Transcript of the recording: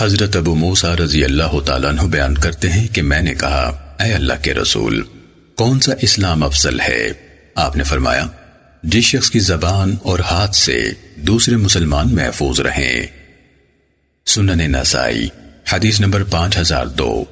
حضرت ابو موسیٰ رضی اللہ تعالیٰ عنہ بیان کرتے ہیں کہ میں نے کہا، اے اللہ کے رسول، کون سا اسلام افضل ہے؟ آپ نے فرمایا، جس شخص کی زبان اور ہاتھ سے دوسرے مسلمان محفوظ رہیں۔ سنن نسائی، حدیث نمبر پانچ ہزار دو۔